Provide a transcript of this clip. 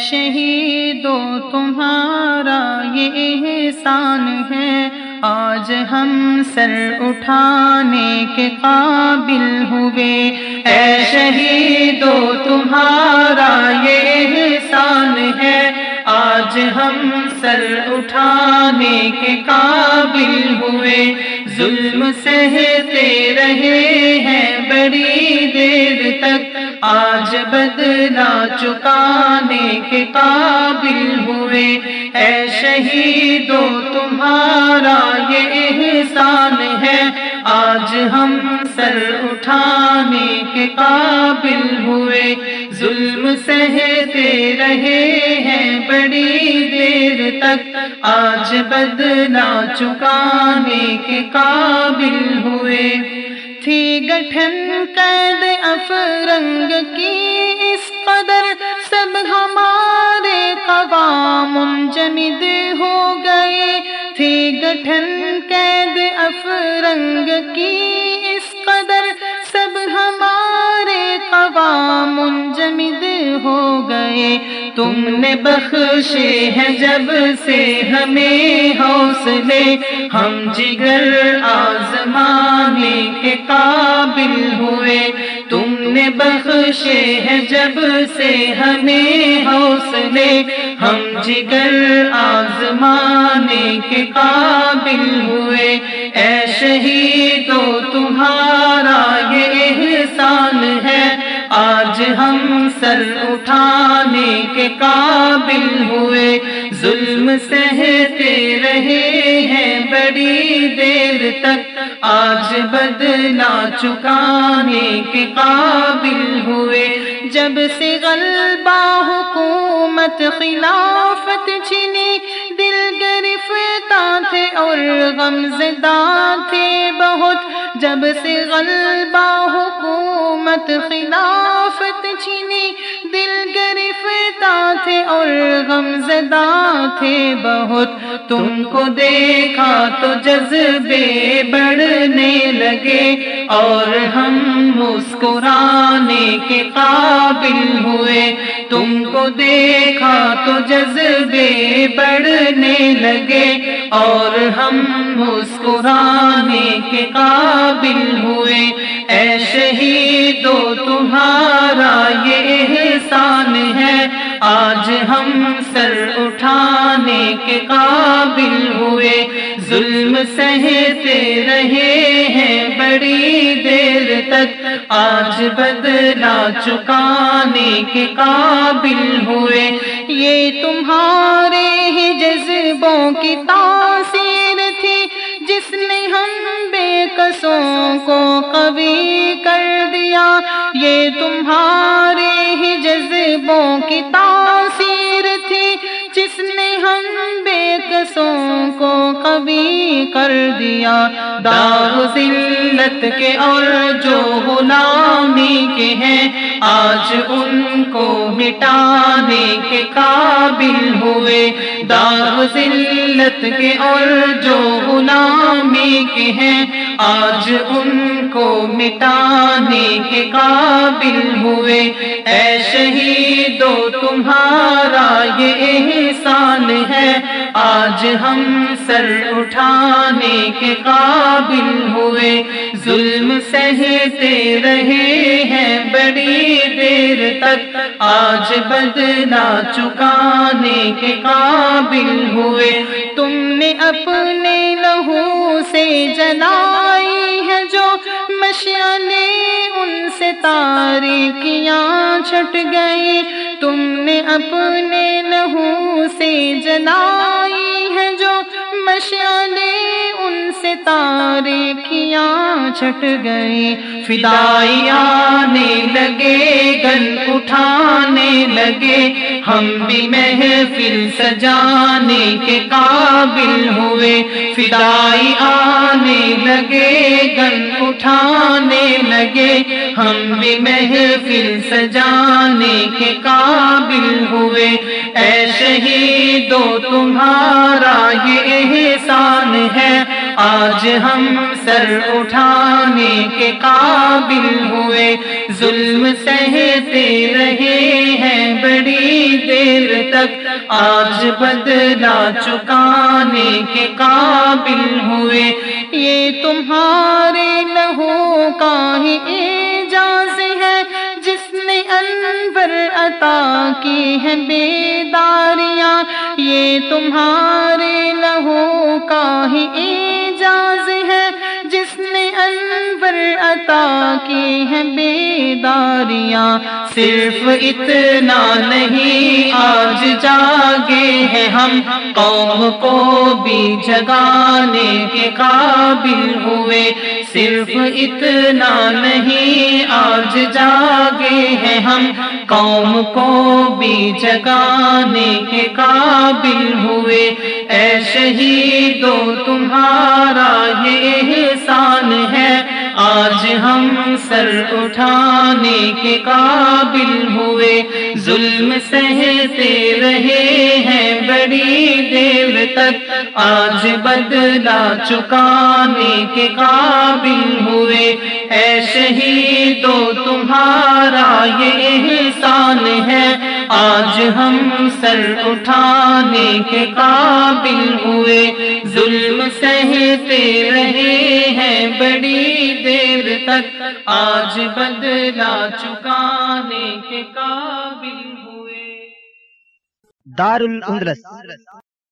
شہیدو تمہارا یہ احسان ہے۔ آج ہم سر اٹھانے کے قابل ہوئے۔ اے شہیدو تمہارا یہ احسان ہے۔ آج ہم سر اٹھانے کے قابل ہوئے۔ ظلم سہتے رہے آج بدلا چکانے کے قابل ہوئے۔ اے شہیدو تمہارا یہ احسان ہے۔ آج ہم سر اٹھانے کے قابل ہوئے۔ ظلم سہتے رہے ہیں بڑی دیر تک۔ آج بدلا چکانے کے قابل ہوئے۔ تھی گٹھن قید افرنگ کی اس قدر سب ہمارے قوام منجمد ہو گئے۔ تھی گٹھن قید افرنگ کی اس قدر سب ہمارے قوام منجمد ہو گئے۔ تم نے بخشے ہیں جب سے ہمیں حوصلے۔ ہم جگر آزمانے کے قابل ہوئے۔ تم نے بخشے ہیں جب سے ہمیں حوصلے۔ ہم جگر آزمانے کے قابل ہوئے۔ اے شہیدو سر اٹھانے کے قابل ہوئے۔ ظلم سہتے رہے ہیں بڑی دیر تک۔ آج بدلا چکانے کے قابل ہوئے۔ جب سے غلبہ حکومت خلافت چھنی تھے اور غمزدہ تھے بہت۔ جب سے غلبہ حکومت خلافت چھنی دل گرفتا تھے اور غمزدہ تھے بہت۔ تم کو دیکھا تو جذبے بڑھنے لگے اور ہم مسکرانے کے قابل ہوئے۔ تم کو دیکھا تو جذبے بڑھنے لگے اور ہم مسکرانے کے قابل ہوئے۔ اے شہیدو، تمہارا یہ احسان ہے۔ آج ہم سر اٹھانے کے قابل ہوئے۔ ظلم سہتے رہے ہیں بڑی دیر۔ تک آج بدلا چکانے کے قابل ہوئے۔ یہ تمہارے ہی جذبوں کی تاثیر تھی، جس نے ہم بے قصوں کو قوی کر دیا۔ یہ تمہارے ہی جذبوں کی تاثیر تھی، جس نے ہم بے قصوں کو قوی کر دیا۔ داغ ذلت کے اور جو غلامی کے ہیں، آج ان کو مٹانے کے قابل ہوئے۔ داغ ذلت کے اور جو غلامی کے ہیں، آج ان کو مٹانے کے قابل ہوئے۔ اے شہیدو تمہارا یہ احسان ہے۔ آج ہم سر اٹھانے کے قابل ہوئے۔ ظلم سہتے رہے ہیں بڑی دیر تک۔ آج بدلا چکانے کے قابل ہوئے۔ تم نے اپنے لہو سے جلائی ہے جو مشعلے سے تاریکیاں چھٹ گئی۔ تم نے اپنے لہو سے جلائی ہے جو مشعلے ان سے تاریکیاں چھٹ گئی۔ فدائی آنے لگے، گن اٹھانے لگے۔ ہم بھی محفل سجانے کے قابل ہوئے۔ فدائی آنے لگے، گن اٹھانے لگے۔ ہم بھی محفل سجانے کے قابل ہوئے۔ اے شہیدو تمہارا یہ احسان ہے۔ آج ہم سر اٹھانے کے قابل ہوئے۔ ظلم سہتے رہے ہیں بڑی دیر تک۔ آج بدلا چکانے کے قابل ہوئے۔ یہ تمہارے لہو کا ہی عطا کی ہے بیداریاں، یہ تمہارے لہو کا ہی اعجاز ہے۔ جس نے انور عطا کی ہے بیداریاں، صرف اتنا نہیں، آج جاگے ہیں ہم قوم کو بھی جگانے کے قابل ہوئے۔ صرف اتنا نہیں، آج جاگے ہیں ہم قوم کو بھی جگانے کے قابل ہوئے۔ اے شہیدو، تمہارا یہ احسان ہے۔ آج ہم سر اٹھانے کے قابل ہوئے۔ ظلم سہتے رہے ہیں بڑی دیر تک۔ آج بدلا چکانے کے قابل ہوئے۔ اے شہیدو، تمہارا یہ احسان ہے۔ آج ہم سر اٹھانے کے قابل ہوئے۔ ظلم سہتے رہے ہیں بڑی دیر تک۔ آج بدلا چکانے کے قابل ہوئے۔ دار الاندلس